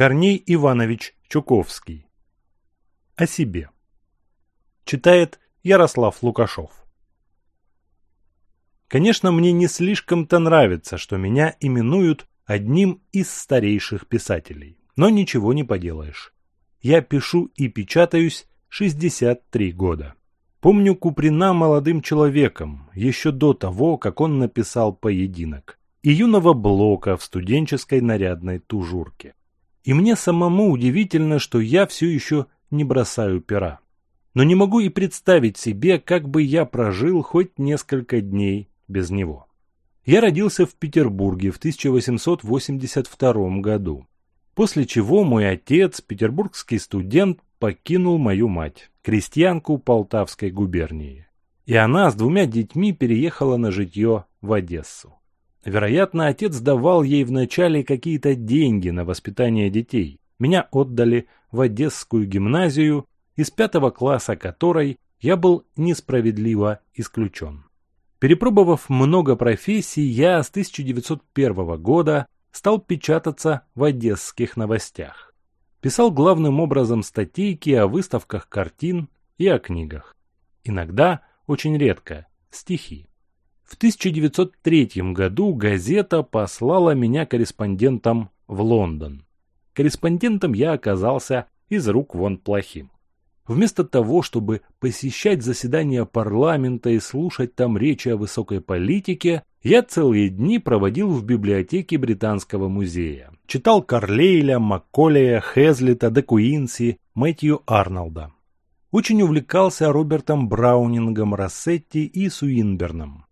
Корней Иванович Чуковский. О себе. Читает Ярослав Лукашов. Конечно, мне не слишком-то нравится, что меня именуют одним из старейших писателей. Но ничего не поделаешь. Я пишу и печатаюсь 63 года. Помню Куприна молодым человеком, еще до того, как он написал «Поединок», и юного Блока в студенческой нарядной тужурке. И мне самому удивительно, что я все еще не бросаю пера. Но не могу и представить себе, как бы я прожил хоть несколько дней без него. Я родился в Петербурге в 1882 году, после чего мой отец, петербургский студент, покинул мою мать, крестьянку Полтавской губернии. И она с двумя детьми переехала на житье в Одессу. Вероятно, отец давал ей вначале какие-то деньги на воспитание детей. Меня отдали в Одесскую гимназию, из пятого класса которой я был несправедливо исключен. Перепробовав много профессий, я с 1901 года стал печататься в одесских новостях. Писал главным образом статейки о выставках картин и о книгах. Иногда, очень редко, стихи. В 1903 году газета послала меня корреспондентом в Лондон. Корреспондентом я оказался из рук вон плохим. Вместо того, чтобы посещать заседания парламента и слушать там речи о высокой политике, я целые дни проводил в библиотеке Британского музея. Читал Карлейля, Макколея, Хезлита, Де Куинси, Мэтью Арнолда. Очень увлекался Робертом Браунингом, Рассетти и Суинберном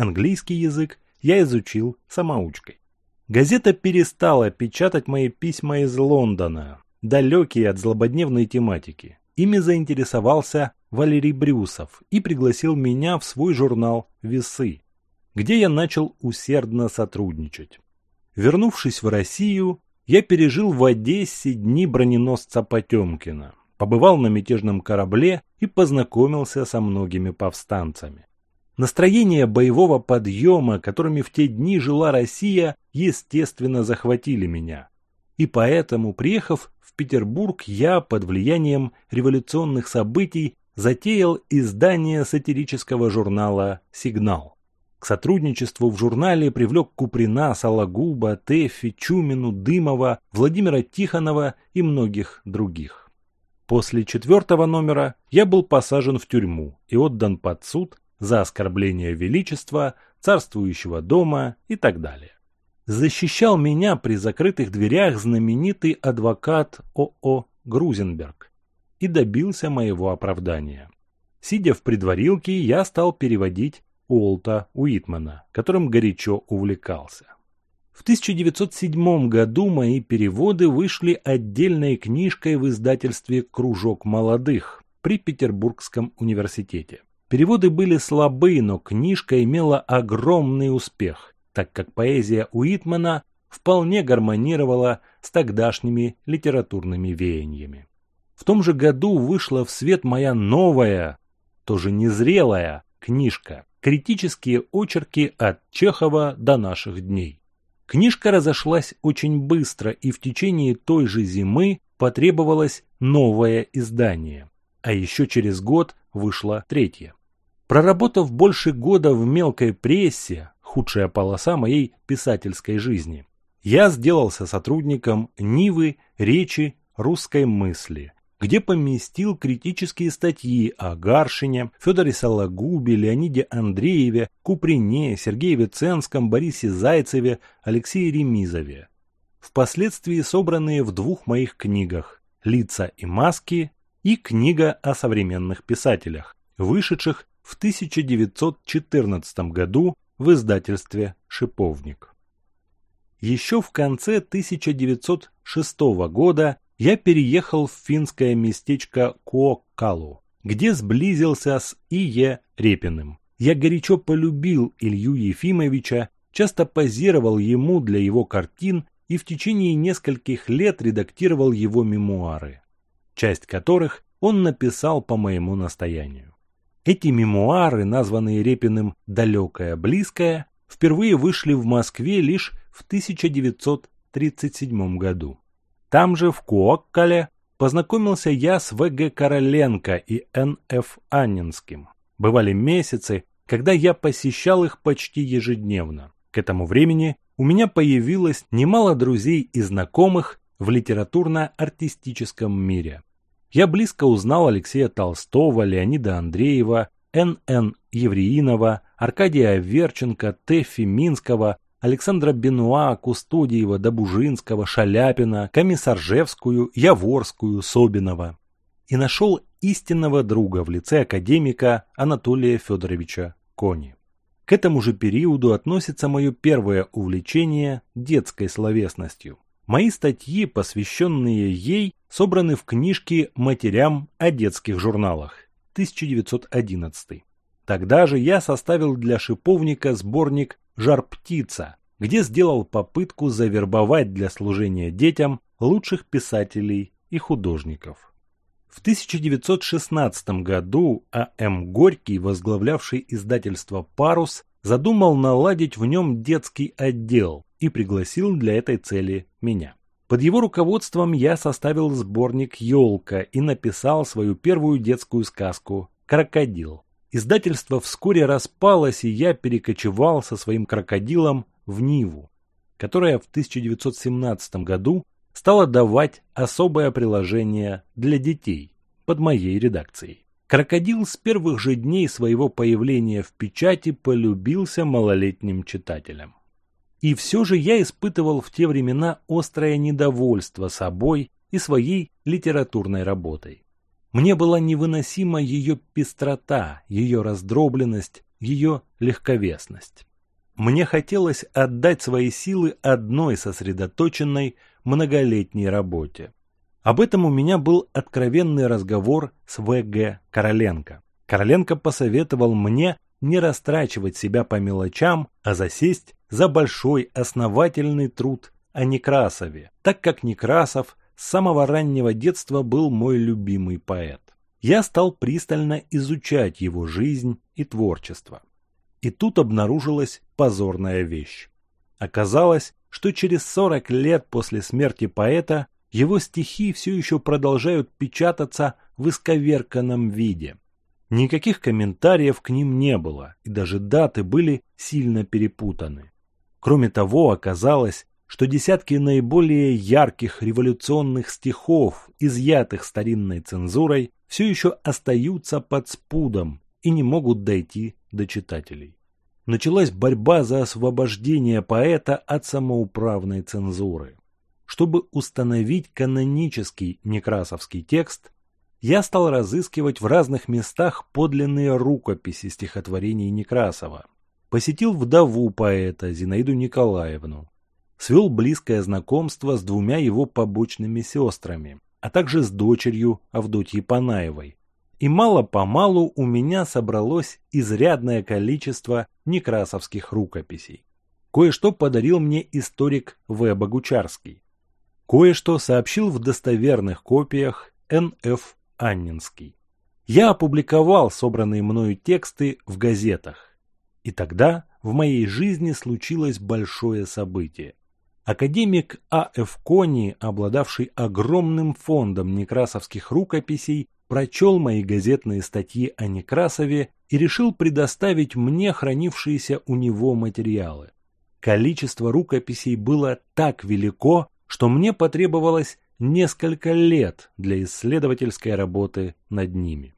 английский язык я изучил самоучкой. Газета перестала печатать мои письма из Лондона, далекие от злободневной тематики. Ими заинтересовался Валерий Брюсов и пригласил меня в свой журнал «Весы», где я начал усердно сотрудничать. Вернувшись в Россию, я пережил в Одессе дни броненосца Потемкина, побывал на мятежном корабле и познакомился со многими повстанцами. Настроение боевого подъема, которыми в те дни жила Россия, естественно, захватили меня. И поэтому, приехав в Петербург, я под влиянием революционных событий затеял издание сатирического журнала «Сигнал». К сотрудничеству в журнале привлек Куприна, Сологуба, Тэффи, Чумину, Дымова, Владимира Тихонова и многих других. После четвертого номера я был посажен в тюрьму и отдан под суд за оскорбление величества, царствующего дома и так далее. Защищал меня при закрытых дверях знаменитый адвокат О.О. Грузенберг и добился моего оправдания. Сидя в придворилке, я стал переводить Уолта Уитмана, которым горячо увлекался. В 1907 году мои переводы вышли отдельной книжкой в издательстве «Кружок молодых» при Петербургском университете. Переводы были слабы, но книжка имела огромный успех, так как поэзия Уитмана вполне гармонировала с тогдашними литературными веяниями. В том же году вышла в свет моя новая, тоже незрелая, книжка «Критические очерки от Чехова до наших дней». Книжка разошлась очень быстро, и в течение той же зимы потребовалось новое издание. А еще через год вышло третье. Проработав больше года в мелкой прессе, худшая полоса моей писательской жизни, я сделался сотрудником Нивы речи русской мысли, где поместил критические статьи о Гаршине, Федоре Сологубе, Леониде Андрееве, Куприне, Сергее Виценском, Борисе Зайцеве, Алексее Ремизове. Впоследствии собранные в двух моих книгах «Лица и маски» и книга о современных писателях, вышедших в 1914 году в издательстве «Шиповник». Еще в конце 1906 года я переехал в финское местечко Куоккалу, где сблизился с И.Е. Репиным. Я горячо полюбил Илью Ефимовича, часто позировал ему для его картин и в течение нескольких лет редактировал его мемуары, часть которых он написал по моему настоянию. Эти мемуары, названные Репиным «Далекое, близкое», впервые вышли в Москве лишь в 1937 году. Там же, в Куоккале, познакомился я с В.Г. Короленко и Н.Ф. Аннинским. Бывали месяцы, когда я посещал их почти ежедневно. К этому времени у меня появилось немало друзей и знакомых в литературно-артистическом мире. Я близко узнал Алексея Толстого, Леонида Андреева, Н.Н. Евреинова, Аркадия Верченко, Тэфи Минского, Александра Бенуа, Кустодиева, Добужинского, Шаляпина, Комиссаржевскую, Яворскую, Собинова. И нашел истинного друга в лице академика Анатолия Федоровича Кони. К этому же периоду относится мое первое увлечение детской словесностью – мои статьи, посвященные ей, собраны в книжке «Матерям о детских журналах» 1911. Тогда же я составил для шиповника сборник «Жар-птица», где сделал попытку завербовать для служения детям лучших писателей и художников. В 1916 году А.М. Горький, возглавлявший издательство «Парус», задумал наладить в нем детский отдел, и пригласил для этой цели меня. Под его руководством я составил сборник «Елка» и написал свою первую детскую сказку «Крокодил». Издательство вскоре распалось, и я перекочевал со своим крокодилом в Ниву, которая в 1917 году стала давать особое приложение для детей под моей редакцией. Крокодил с первых же дней своего появления в печати полюбился малолетним читателям. И все же я испытывал в те времена острое недовольство собой и своей литературной работой. Мне была невыносима ее пестрота, ее раздробленность, ее легковесность. Мне хотелось отдать свои силы одной сосредоточенной многолетней работе. Об этом у меня был откровенный разговор с В.Г. Короленко. Короленко посоветовал мне не растрачивать себя по мелочам, а засесть за большой основательный труд о Некрасове, так как Некрасов с самого раннего детства был мой любимый поэт. Я стал пристально изучать его жизнь и творчество. И тут обнаружилась позорная вещь. Оказалось, что через 40 лет после смерти поэта его стихи все еще продолжают печататься в исковерканном виде – Никаких комментариев к ним не было, и даже даты были сильно перепутаны. Кроме того, оказалось, что десятки наиболее ярких революционных стихов, изъятых старинной цензурой, все еще остаются под спудом и не могут дойти до читателей. Началась борьба за освобождение поэта от самоуправной цензуры. Чтобы установить канонический некрасовский текст, я стал разыскивать в разных местах подлинные рукописи стихотворений Некрасова. Посетил вдову поэта Зинаиду Николаевну. Свел близкое знакомство с двумя его побочными сестрами, а также с дочерью Авдотьей Панаевой. И мало-помалу у меня собралось изрядное количество некрасовских рукописей. Кое-что подарил мне историк В. Богучарский. Кое-что сообщил в достоверных копиях Н.Ф. Аннинский. Я опубликовал собранные мною тексты в газетах. И тогда в моей жизни случилось большое событие. Академик А.Ф. Кони, обладавший огромным фондом некрасовских рукописей, прочел мои газетные статьи о Некрасове и решил предоставить мне хранившиеся у него материалы. Количество рукописей было так велико, что мне потребовалось несколько лет для исследовательской работы над ними.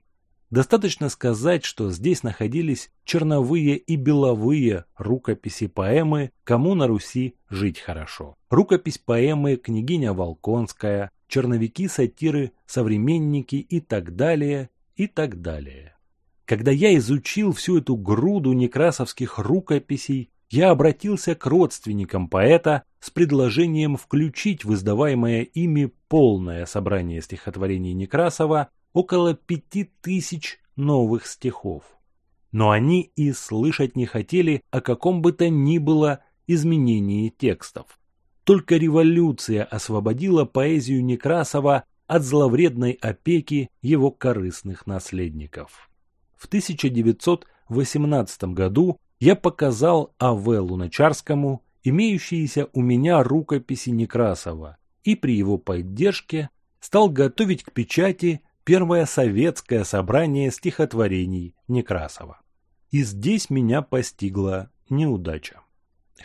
Достаточно сказать, что здесь находились черновые и беловые рукописи поэмы «Кому на Руси жить хорошо». Рукопись поэмы «Княгиня Волконская», черновики сатиры, современники и так далее, и так далее. Когда я изучил всю эту груду некрасовских рукописей, я обратился к родственникам поэта с предложением включить в издаваемое ими полное собрание стихотворений Некрасова около пяти тысяч новых стихов. Но они и слышать не хотели о каком бы то ни было изменении текстов. Только революция освободила поэзию Некрасова от зловредной опеки его корыстных наследников. В 1918 году я показал А.В. Луначарскому имеющиеся у меня рукописи Некрасова и при его поддержке стал готовить к печати первое советское собрание стихотворений Некрасова. И здесь меня постигла неудача.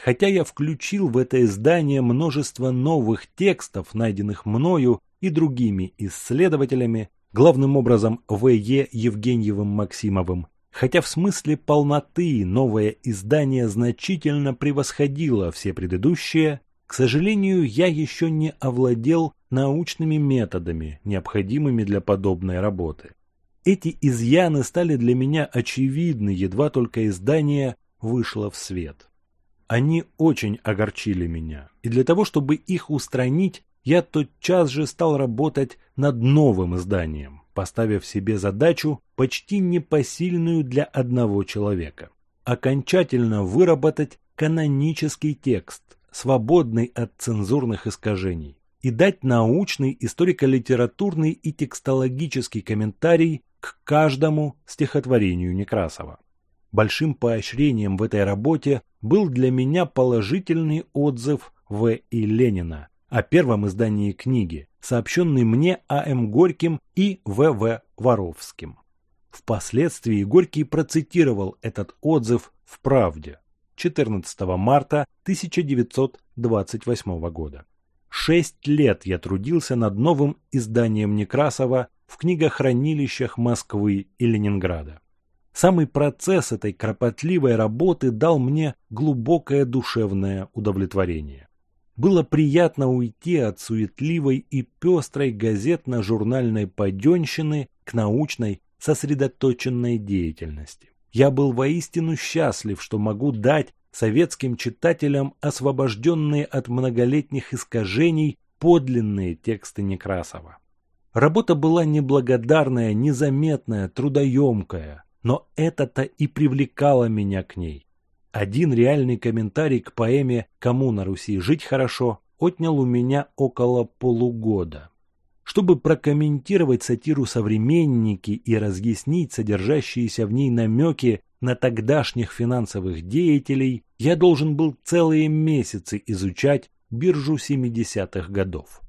Хотя я включил в это издание множество новых текстов, найденных мною и другими исследователями, главным образом В.Е. Евгеньевым Максимовым Хотя в смысле полноты новое издание значительно превосходило все предыдущие, к сожалению, я еще не овладел научными методами, необходимыми для подобной работы. Эти изъяны стали для меня очевидны, едва только издание вышло в свет. Они очень огорчили меня, и для того, чтобы их устранить, я тотчас же стал работать над новым изданием поставив себе задачу почти непосильную для одного человека – окончательно выработать канонический текст, свободный от цензурных искажений, и дать научный, историко-литературный и текстологический комментарий к каждому стихотворению Некрасова. Большим поощрением в этой работе был для меня положительный отзыв В. и Ленина о первом издании книги, сообщенный мне А.М. Горьким и В.В. Воровским. Впоследствии Горький процитировал этот отзыв в «Правде» 14 марта 1928 года. Шесть лет я трудился над новым изданием Некрасова в книгохранилищах Москвы и Ленинграда. Самый процесс этой кропотливой работы дал мне глубокое душевное удовлетворение. Было приятно уйти от суетливой и пестрой газетно-журнальной поденщины к научной, сосредоточенной деятельности. Я был воистину счастлив, что могу дать советским читателям, освобожденные от многолетних искажений, подлинные тексты Некрасова. Работа была неблагодарная, незаметная, трудоемкая, но это-то и привлекало меня к ней один реальный комментарий к поэме «Кому на Руси жить хорошо» отнял у меня около полугода. Чтобы прокомментировать сатиру «Современники» и разъяснить содержащиеся в ней намеки на тогдашних финансовых деятелей, я должен был целые месяцы изучать биржу 70-х годов.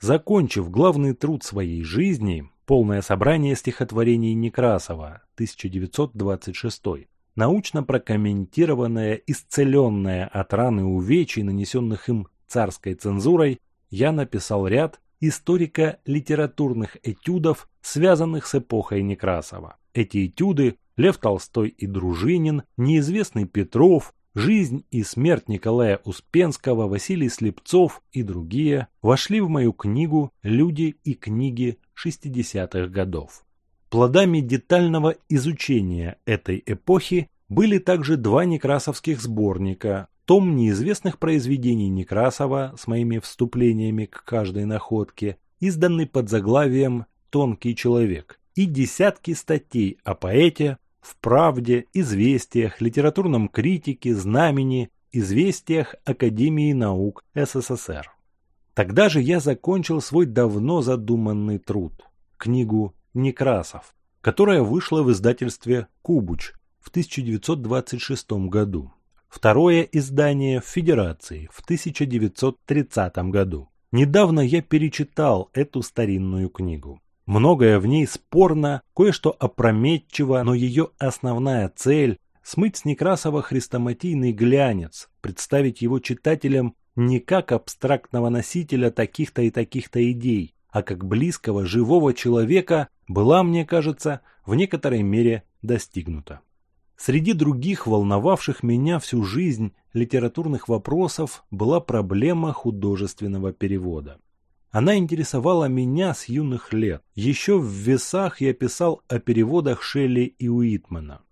Закончив главный труд своей жизни, полное собрание стихотворений Некрасова, 1926, научно прокомментированное, исцеленное от раны увечий, нанесенных им царской цензурой, я написал ряд историко-литературных этюдов, связанных с эпохой Некрасова. Эти этюды Лев Толстой и Дружинин, неизвестный Петров, «Жизнь и смерть Николая Успенского», Василий Слепцов и другие вошли в мою книгу «Люди и книги шестидесятых годов». Плодами детального изучения этой эпохи были также два некрасовских сборника, том неизвестных произведений Некрасова с моими вступлениями к каждой находке, изданный под заглавием «Тонкий человек», и десятки статей о поэте в «Правде», «Известиях», «Литературном критике», «Знамени», «Известиях Академии наук СССР». Тогда же я закончил свой давно задуманный труд – книгу Некрасов, которая вышла в издательстве «Кубуч» в 1926 году. Второе издание в Федерации в 1930 году. Недавно я перечитал эту старинную книгу. Многое в ней спорно, кое-что опрометчиво, но ее основная цель – смыть с Некрасова хрестоматийный глянец, представить его читателям не как абстрактного носителя таких-то и таких-то идей, а как близкого живого человека, была, мне кажется, в некоторой мере достигнута. Среди других волновавших меня всю жизнь литературных вопросов была проблема художественного перевода. Она интересовала меня с юных лет. Еще в «Весах» я писал о переводах Шелли и Уитмана.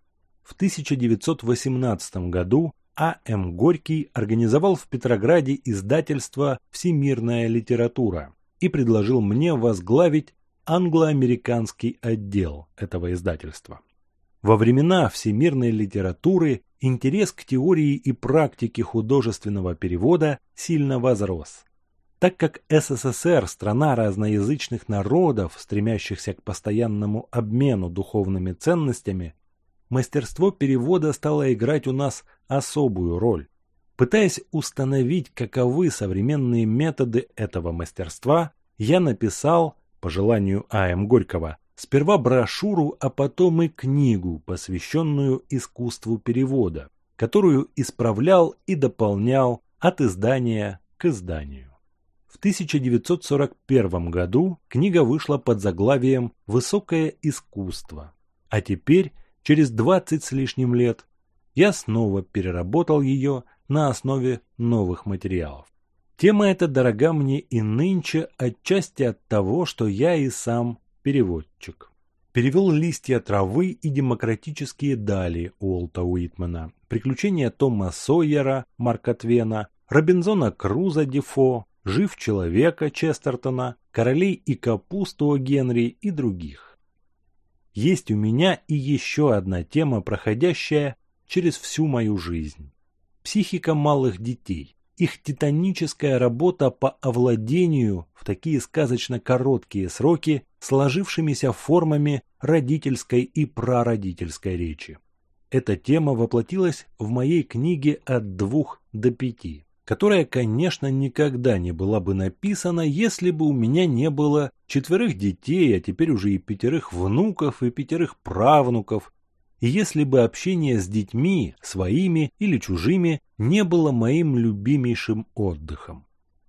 В 1918 году А.М. Горький организовал в Петрограде издательство «Всемирная литература» и предложил мне возглавить англо-американский отдел этого издательства. Во времена всемирной литературы интерес к теории и практике художественного перевода сильно возрос. Так как СССР – страна разноязычных народов, стремящихся к постоянному обмену духовными ценностями, мастерство перевода стало играть у нас особую роль. Пытаясь установить, каковы современные методы этого мастерства, я написал по желанию А.М. Горького, сперва брошюру, а потом и книгу, посвященную искусству перевода, которую исправлял и дополнял от издания к изданию. В 1941 году книга вышла под заглавием «Высокое искусство», а теперь, через 20 с лишним лет, я снова переработал ее на основе новых материалов. Тема эта дорога мне и нынче отчасти от того, что я и сам переводчик. Перевел «Листья травы» и «Демократические дали» Уолта Уитмана, «Приключения Тома Сойера» Марка Твена, «Робинзона Круза» Дефо, «Жив человека» Честертона, «Королей и капусту» Генри и других. Есть у меня и еще одна тема, проходящая через всю мою жизнь. Психика малых детей их титаническая работа по овладению в такие сказочно короткие сроки сложившимися формами родительской и прародительской речи. Эта тема воплотилась в моей книге «От двух до пяти», которая, конечно, никогда не была бы написана, если бы у меня не было четверых детей, а теперь уже и пятерых внуков и пятерых правнуков, если бы общение с детьми, своими или чужими, не было моим любимейшим отдыхом.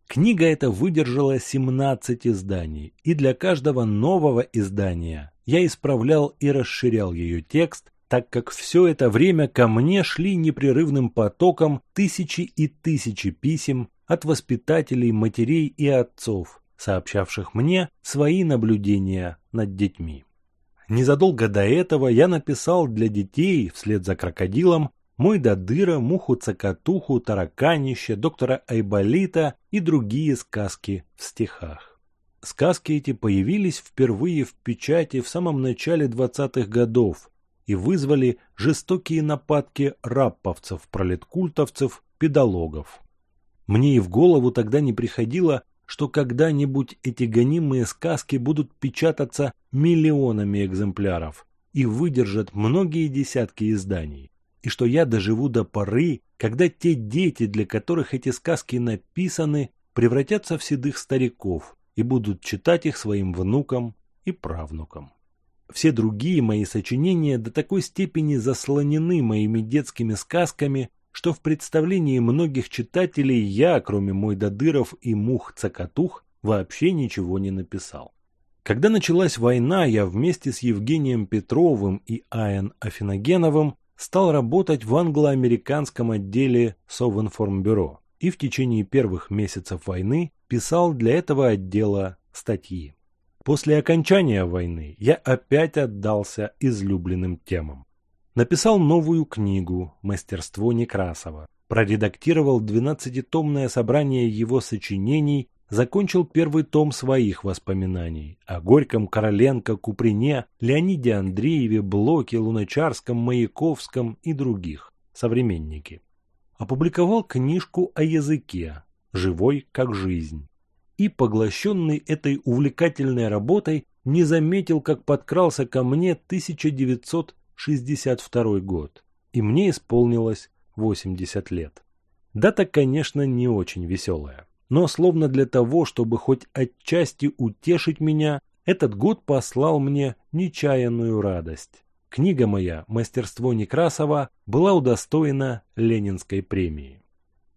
Книга эта выдержала 17 изданий, и для каждого нового издания я исправлял и расширял ее текст, так как все это время ко мне шли непрерывным потоком тысячи и тысячи писем от воспитателей, матерей и отцов, сообщавших мне свои наблюдения над детьми. Незадолго до этого я написал для детей, вслед за крокодилом, «Мой Дадыра», «Муху Цокотуху», «Тараканище», «Доктора Айболита» и другие сказки в стихах. Сказки эти появились впервые в печати в самом начале 20-х годов и вызвали жестокие нападки рапповцев, пролеткультовцев, педалогов. Мне и в голову тогда не приходило, что когда-нибудь эти гонимые сказки будут печататься миллионами экземпляров и выдержат многие десятки изданий, и что я доживу до поры, когда те дети, для которых эти сказки написаны, превратятся в седых стариков и будут читать их своим внукам и правнукам. Все другие мои сочинения до такой степени заслонены моими детскими сказками, что в представлении многих читателей я, кроме мой додыров и Мух Цокотух, вообще ничего не написал. Когда началась война, я вместе с Евгением Петровым и Аян Афиногеновым стал работать в англо-американском отделе Совинформбюро и в течение первых месяцев войны писал для этого отдела статьи. После окончания войны я опять отдался излюбленным темам. Написал новую книгу «Мастерство Некрасова», проредактировал 12-томное собрание его сочинений, закончил первый том своих воспоминаний о Горьком, Короленко, Куприне, Леониде Андрееве, Блоке, Луначарском, Маяковском и других, современники. Опубликовал книжку о языке «Живой как жизнь». И, поглощенный этой увлекательной работой, не заметил, как подкрался ко мне 1900 шестьдесят второй год, и мне исполнилось восемьдесят лет. Дата, конечно, не очень веселая, но словно для того, чтобы хоть отчасти утешить меня, этот год послал мне нечаянную радость. Книга моя «Мастерство Некрасова» была удостоена Ленинской премии.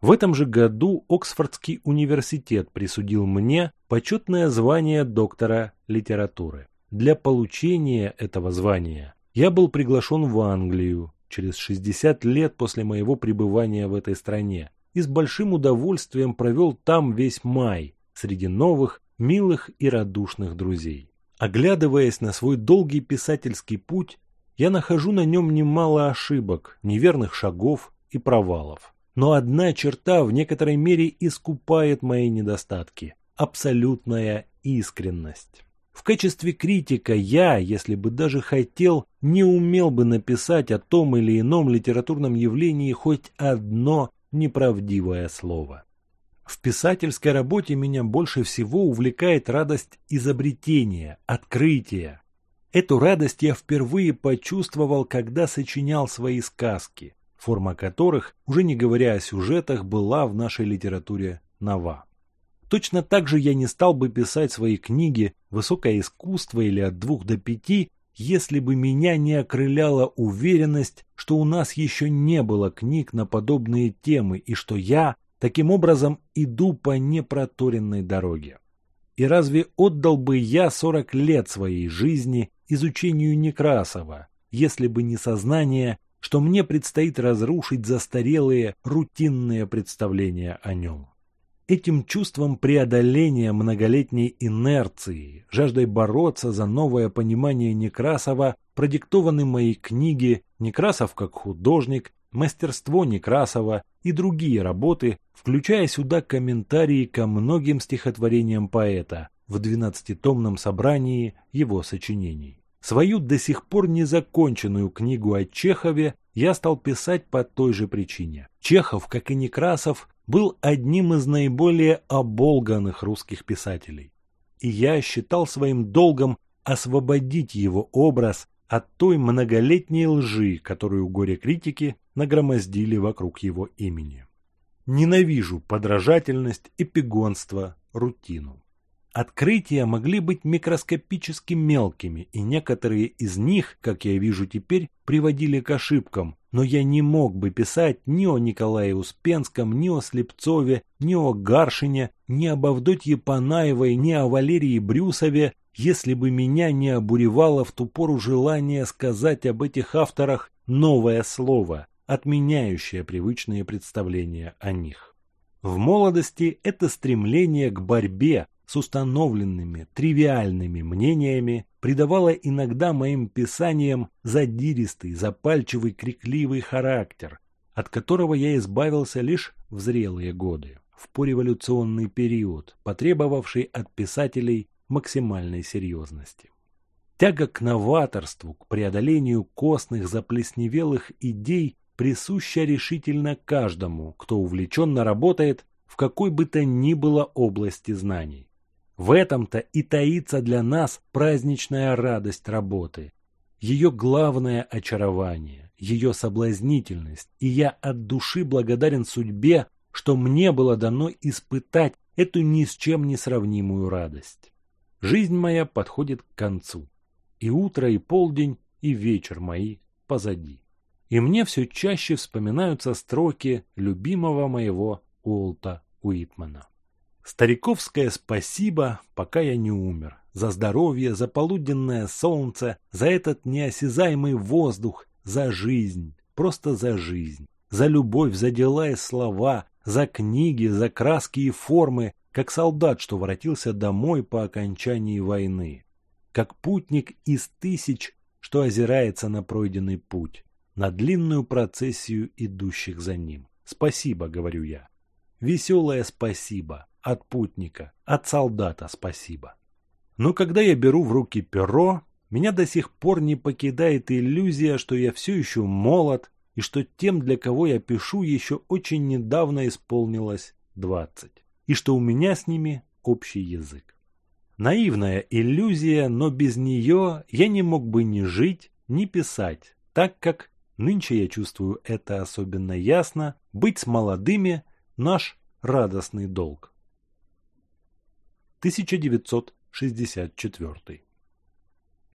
В этом же году Оксфордский университет присудил мне почетное звание доктора литературы. Для получения этого звания я был приглашен в Англию через 60 лет после моего пребывания в этой стране и с большим удовольствием провел там весь май среди новых, милых и радушных друзей. Оглядываясь на свой долгий писательский путь, я нахожу на нем немало ошибок, неверных шагов и провалов. Но одна черта в некоторой мере искупает мои недостатки – абсолютная искренность. В качестве критика я, если бы даже хотел, не умел бы написать о том или ином литературном явлении хоть одно неправдивое слово. В писательской работе меня больше всего увлекает радость изобретения, открытия. Эту радость я впервые почувствовал, когда сочинял свои сказки, форма которых, уже не говоря о сюжетах, была в нашей литературе нова. Точно так же я не стал бы писать свои книги «Высокое искусство» или «От двух до пяти», если бы меня не окрыляла уверенность, что у нас еще не было книг на подобные темы и что я, таким образом, иду по непроторенной дороге. И разве отдал бы я 40 лет своей жизни изучению Некрасова, если бы не сознание, что мне предстоит разрушить застарелые рутинные представления о нем? этим чувством преодоления многолетней инерции, жаждой бороться за новое понимание Некрасова продиктованы мои книги «Некрасов как художник», «Мастерство Некрасова» и другие работы, включая сюда комментарии ко многим стихотворениям поэта в двенадцатитомном собрании его сочинений. Свою до сих пор незаконченную книгу о Чехове я стал писать по той же причине. Чехов, как и Некрасов, был одним из наиболее оболганных русских писателей, и я считал своим долгом освободить его образ от той многолетней лжи, которую горе-критики нагромоздили вокруг его имени. Ненавижу подражательность, эпигонство, рутину. Открытия могли быть микроскопически мелкими, и некоторые из них, как я вижу теперь, приводили к ошибкам, но я не мог бы писать ни о Николае Успенском, ни о Слепцове, ни о Гаршине, ни об Авдотье Панаевой, ни о Валерии Брюсове, если бы меня не обуревало в ту пору желание сказать об этих авторах новое слово, отменяющее привычные представления о них. В молодости это стремление к борьбе, с установленными тривиальными мнениями придавала иногда моим писаниям задиристый, запальчивый, крикливый характер, от которого я избавился лишь в зрелые годы, в пореволюционный период, потребовавший от писателей максимальной серьезности. Тяга к новаторству, к преодолению костных заплесневелых идей присуща решительно каждому, кто увлеченно работает в какой бы то ни было области знаний. В этом-то и таится для нас праздничная радость работы, ее главное очарование, ее соблазнительность, и я от души благодарен судьбе, что мне было дано испытать эту ни с чем не сравнимую радость. Жизнь моя подходит к концу, и утро, и полдень, и вечер мои позади. И мне все чаще вспоминаются строки любимого моего Уолта Уитмана. Стариковское спасибо, пока я не умер. За здоровье, за полуденное солнце, за этот неосязаемый воздух, за жизнь, просто за жизнь. За любовь, за дела и слова, за книги, за краски и формы, как солдат, что воротился домой по окончании войны. Как путник из тысяч, что озирается на пройденный путь, на длинную процессию идущих за ним. Спасибо, говорю я. Веселое спасибо от путника, от солдата спасибо. Но когда я беру в руки перо, меня до сих пор не покидает иллюзия, что я все еще молод и что тем, для кого я пишу, еще очень недавно исполнилось 20, и что у меня с ними общий язык. Наивная иллюзия, но без нее я не мог бы ни жить, ни писать, так как, нынче я чувствую это особенно ясно, быть с молодыми наш радостный долг. 1964